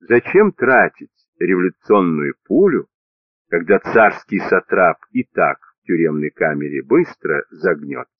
Зачем тратить революционную пулю, когда царский сатрап и так в тюремной камере быстро загнется?